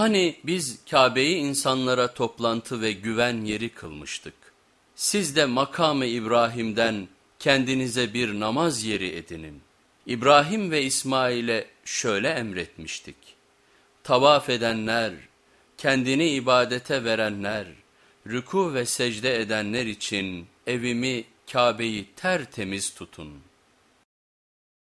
Hani biz Kabe'yi insanlara toplantı ve güven yeri kılmıştık. Siz de makamı İbrahim'den kendinize bir namaz yeri edinin. İbrahim ve İsmail'e şöyle emretmiştik. Tavaf edenler, kendini ibadete verenler, rüku ve secde edenler için evimi Kabe'yi tertemiz tutun.''